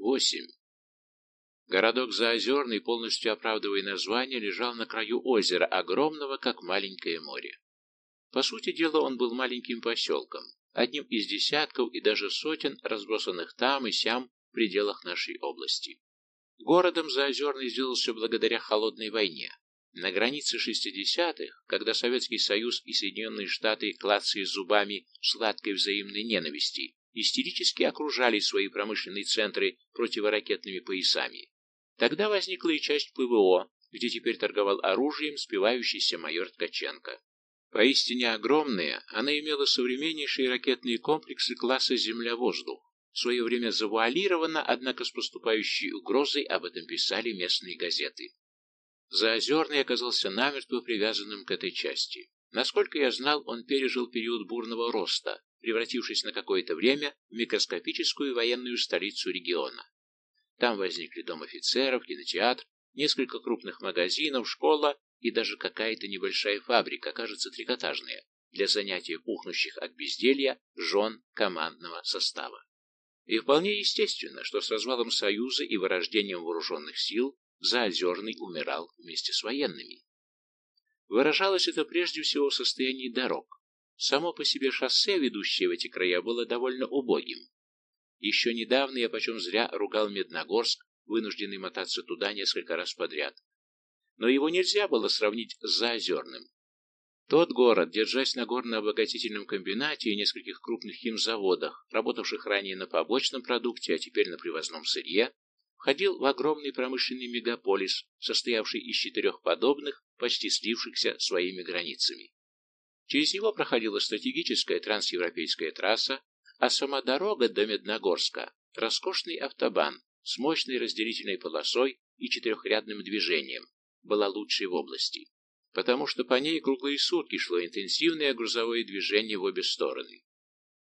8. Городок Заозерный, полностью оправдывая название, лежал на краю озера, огромного, как маленькое море. По сути дела, он был маленьким поселком, одним из десятков и даже сотен, разбросанных там и сям в пределах нашей области. Городом Заозерный сделался благодаря холодной войне. На границе 60-х, когда Советский Союз и Соединенные Штаты, клацая зубами сладкой взаимной ненависти, истерически окружали свои промышленные центры противоракетными поясами, Тогда возникла и часть ПВО, где теперь торговал оружием спивающийся майор Ткаченко. Поистине огромная, она имела современнейшие ракетные комплексы класса «Земля-воздух». В свое время завуалирована, однако с поступающей угрозой об этом писали местные газеты. Заозерный оказался намертво привязанным к этой части. Насколько я знал, он пережил период бурного роста, превратившись на какое-то время в микроскопическую военную столицу региона. Там возникли дом офицеров, кинотеатр, несколько крупных магазинов, школа и даже какая-то небольшая фабрика, кажется, трикотажная, для занятия пухнущих от безделья жен командного состава. И вполне естественно, что с развалом Союза и вырождением вооруженных сил Заозерный умирал вместе с военными. Выражалось это прежде всего в состоянии дорог. Само по себе шоссе, ведущее в эти края, было довольно убогим. Еще недавно я почем зря ругал Медногорск, вынужденный мотаться туда несколько раз подряд. Но его нельзя было сравнить с Заозерным. Тот город, держась на горно-обогатительном комбинате и нескольких крупных химзаводах, работавших ранее на побочном продукте, а теперь на привозном сырье, входил в огромный промышленный мегаполис, состоявший из четырех подобных, почти слившихся своими границами. Через него проходила стратегическая трансевропейская трасса, а сама дорога до Медногорска – роскошный автобан с мощной разделительной полосой и четырехрядным движением, была лучшей в области, потому что по ней круглые сутки шло интенсивное грузовое движение в обе стороны.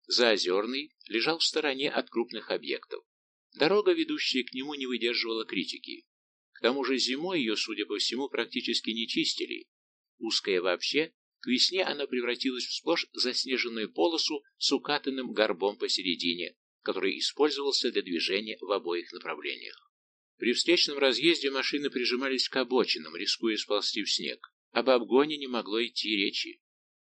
Заозерный лежал в стороне от крупных объектов. Дорога, ведущая к нему, не выдерживала критики. К тому же зимой ее, судя по всему, практически не чистили. Узкая вообще, к весне она превратилась в сплошь заснеженную полосу с укатанным горбом посередине, который использовался для движения в обоих направлениях. При встречном разъезде машины прижимались к обочинам, рискуя сползти в снег. Об обгоне не могло идти речи.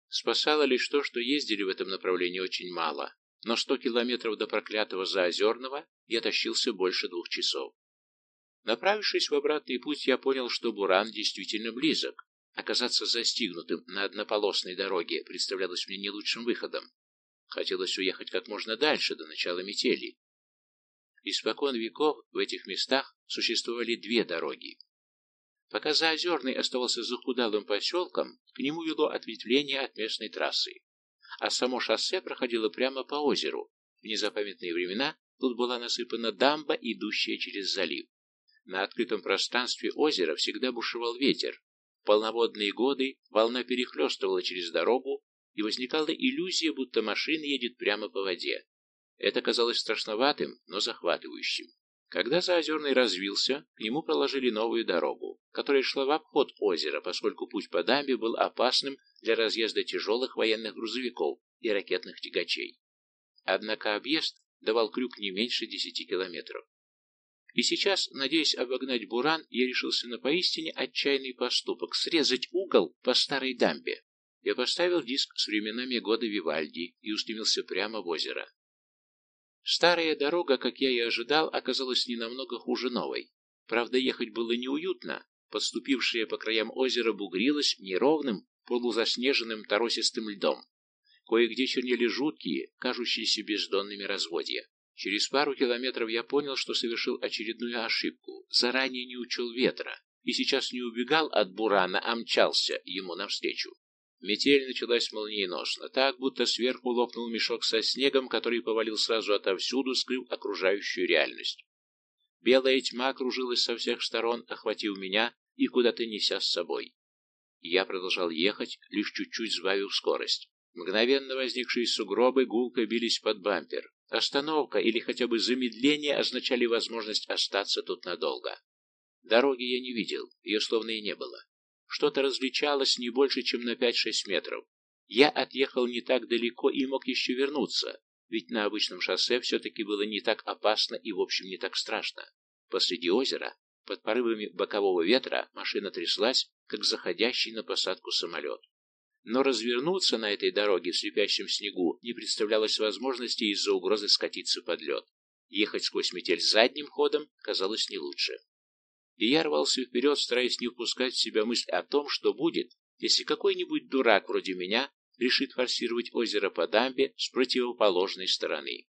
Спасало лишь то, что ездили в этом направлении очень мало, но сто километров до проклятого Заозерного я тащился больше двух часов. Направившись в обратный путь, я понял, что Буран действительно близок, Оказаться застигнутым на однополосной дороге представлялось мне не лучшим выходом. Хотелось уехать как можно дальше, до начала метели. Испокон веков в этих местах существовали две дороги. Пока Заозерный оставался захудалым поселком, к нему вело ответвление от местной трассы, а само шоссе проходило прямо по озеру. В незапамятные времена тут была насыпана дамба, идущая через залив. На открытом пространстве озера всегда бушевал ветер, полноводные годы волна перехлестывала через дорогу, и возникала иллюзия, будто машина едет прямо по воде. Это казалось страшноватым, но захватывающим. Когда Заозерный развился, к нему проложили новую дорогу, которая шла в обход озера, поскольку путь по дамбе был опасным для разъезда тяжелых военных грузовиков и ракетных тягачей. Однако объезд давал крюк не меньше десяти километров. И сейчас, надеясь обогнать Буран, я решился на поистине отчаянный поступок — срезать угол по старой дамбе. Я поставил диск с временами года Вивальди и устремился прямо в озеро. Старая дорога, как я и ожидал, оказалась не намного хуже новой. Правда, ехать было неуютно. Подступившая по краям озера бугрилась неровным, полузаснеженным торосистым льдом. Кое-где чернели жуткие, кажущиеся бездонными разводья. Через пару километров я понял, что совершил очередную ошибку, заранее не учел ветра, и сейчас не убегал от бурана, а мчался ему навстречу. Метель началась молниеносно, так, будто сверху лопнул мешок со снегом, который повалил сразу отовсюду, скрыв окружающую реальность. Белая тьма кружилась со всех сторон, охватив меня и куда-то неся с собой. Я продолжал ехать, лишь чуть-чуть сбавив скорость. Мгновенно возникшие сугробы гулко бились под бампер. Остановка или хотя бы замедление означали возможность остаться тут надолго. Дороги я не видел, ее словно и не было. Что-то различалось не больше, чем на 5-6 метров. Я отъехал не так далеко и мог еще вернуться. ведь на обычном шоссе все-таки было не так опасно и, в общем, не так страшно. Посреди озера, под порывами бокового ветра, машина тряслась, как заходящий на посадку самолет. Но развернуться на этой дороге в слепящем снегу не представлялось возможности из-за угрозы скатиться под лед. Ехать сквозь метель задним ходом казалось не лучше. И я рвался вперед, стараясь не впускать в себя мысль о том, что будет, если какой-нибудь дурак вроде меня решит форсировать озеро по дамбе с противоположной стороны.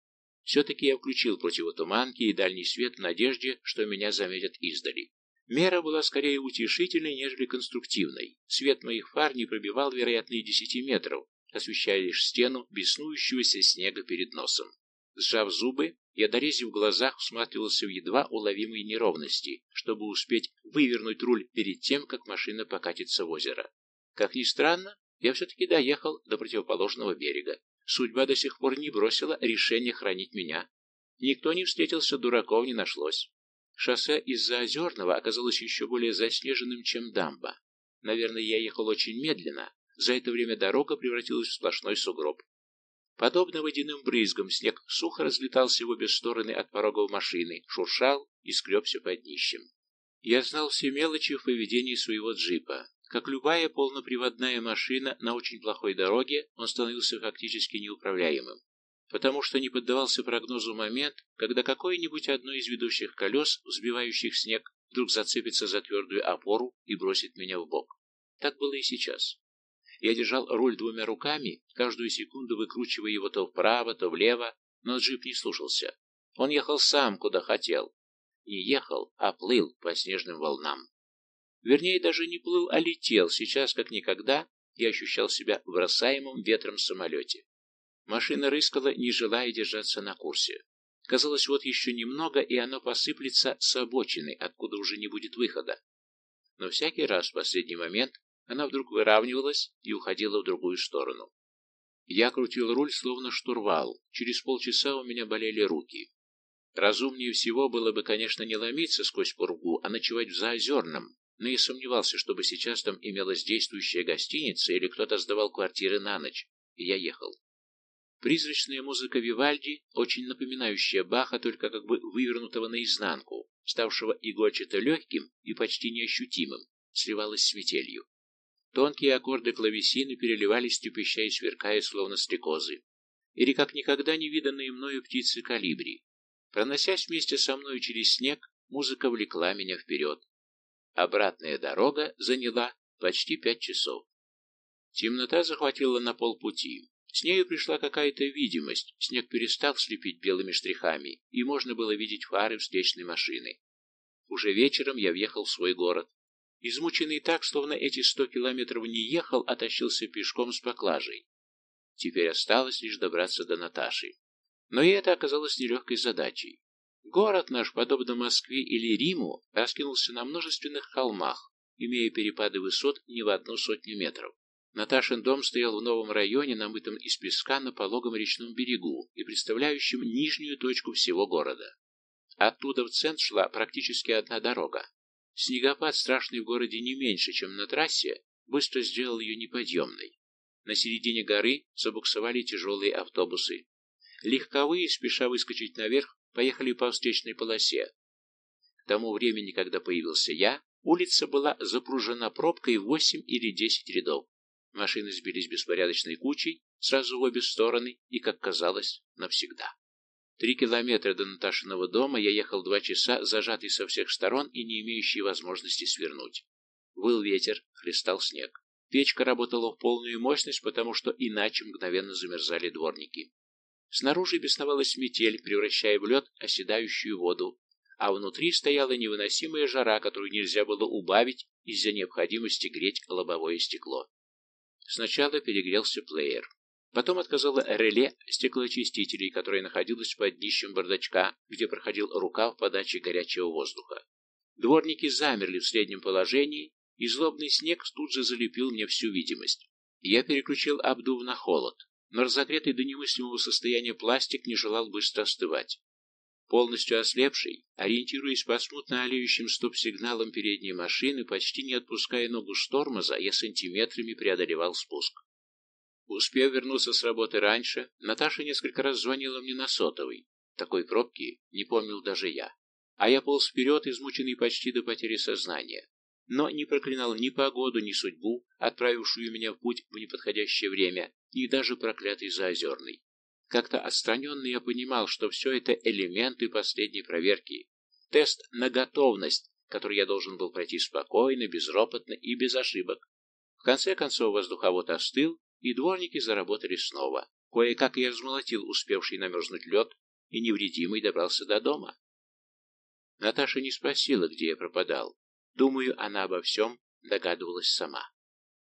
Все-таки я включил противотуманки и дальний свет в надежде, что меня заметят издали. Мера была скорее утешительной, нежели конструктивной. Свет моих фар не пробивал, вероятно, и десяти метров, освещая лишь стену беснующегося снега перед носом. Сжав зубы, я, дорезив в глазах, всматривался в едва уловимые неровности, чтобы успеть вывернуть руль перед тем, как машина покатится в озеро. Как ни странно, я все-таки доехал до противоположного берега. Судьба до сих пор не бросила решение хранить меня. Никто не встретился, дураков не нашлось. Шоссе из-за Озерного оказалось еще более заснеженным, чем дамба. Наверное, я ехал очень медленно. За это время дорога превратилась в сплошной сугроб. Подобно водяным брызгам, снег сухо разлетался в обе стороны от порогов машины, шуршал и скребся под днищем. Я знал все мелочи в поведении своего джипа. Как любая полноприводная машина на очень плохой дороге, он становился фактически неуправляемым, потому что не поддавался прогнозу момент, когда какое-нибудь одно из ведущих колес, взбивающих снег, вдруг зацепится за твердую опору и бросит меня в бок. Так было и сейчас. Я держал руль двумя руками, каждую секунду выкручивая его то вправо, то влево, но джип не слушался. Он ехал сам, куда хотел. Не ехал, а плыл по снежным волнам. Вернее, даже не плыл, а летел. Сейчас, как никогда, я ощущал себя в бросаемом ветром самолете. Машина рыскала, не желая держаться на курсе. Казалось, вот еще немного, и оно посыплется с обочины, откуда уже не будет выхода. Но всякий раз в последний момент она вдруг выравнивалась и уходила в другую сторону. Я крутил руль, словно штурвал. Через полчаса у меня болели руки. Разумнее всего было бы, конечно, не ломиться сквозь пургу, а ночевать в Заозерном, но я сомневался, чтобы сейчас там имелась действующая гостиница или кто-то сдавал квартиры на ночь, и я ехал. Призрачная музыка Вивальди, очень напоминающая Баха, только как бы вывернутого наизнанку, ставшего игольчато легким и почти неощутимым, сливалась с метелью. Тонкие аккорды клавесины переливались, трепеща и сверкая, словно стрекозы. Или как никогда не виданные мною птицы калибри. Проносясь вместе со мной через снег, музыка влекла меня вперед. Обратная дорога заняла почти пять часов. Темнота захватила на полпути. С нею пришла какая-то видимость, снег перестал слепить белыми штрихами, и можно было видеть фары встречной машины. Уже вечером я въехал в свой город. Измученный так, словно эти сто километров не ехал, а тащился пешком с поклажей. Теперь осталось лишь добраться до Наташи. Но и это оказалось нелегкой задачей. Город наш, подобно Москве или Риму, раскинулся на множественных холмах, имея перепады высот не в одну сотню метров. Наташин дом стоял в новом районе, намытом из песка на пологом речном берегу и представляющем нижнюю точку всего города. Оттуда в центр шла практически одна дорога. Снегопад, страшный в городе не меньше, чем на трассе, быстро сделал ее неподъемной. На середине горы забуксовали тяжелые автобусы. Легковые, спеша выскочить наверх, поехали по встречной полосе. К тому времени, когда появился я, улица была запружена пробкой в восемь или десять рядов. Машины сбились беспорядочной кучей сразу в обе стороны и, как казалось, навсегда. Три километра до Наташиного дома я ехал два часа, зажатый со всех сторон и не имеющий возможности свернуть. Выл ветер, хлестал снег. Печка работала в полную мощность, потому что иначе мгновенно замерзали дворники. Снаружи бесновалась метель, превращая в лед оседающую воду, а внутри стояла невыносимая жара, которую нельзя было убавить из-за необходимости греть лобовое стекло. Сначала перегрелся плеер. Потом отказало реле стеклоочистителей, которое находилось под днищем бардачка, где проходил рукав подачи горячего воздуха. Дворники замерли в среднем положении, и злобный снег тут же залепил мне всю видимость. Я переключил обдув на холод но разогретый до немыслимого состояния пластик не желал быстро остывать. Полностью ослепший, ориентируясь по смутно олеющим стоп-сигналам передней машины, почти не отпуская ногу с тормоза, я сантиметрами преодолевал спуск. Успев вернуться с работы раньше, Наташа несколько раз звонила мне на сотовый. Такой пробки не помнил даже я. А я полз вперед, измученный почти до потери сознания. Но не проклинал ни погоду, ни судьбу, отправившую меня в путь в неподходящее время, и даже проклятый Заозерный. Как-то отстраненно я понимал, что все это элементы последней проверки. Тест на готовность, который я должен был пройти спокойно, безропотно и без ошибок. В конце концов воздуховод остыл, и дворники заработали снова. Кое-как я размолотил успевший намерзнуть лед, и невредимый добрался до дома. Наташа не спросила, где я пропадал. Думаю, она обо всем догадывалась сама.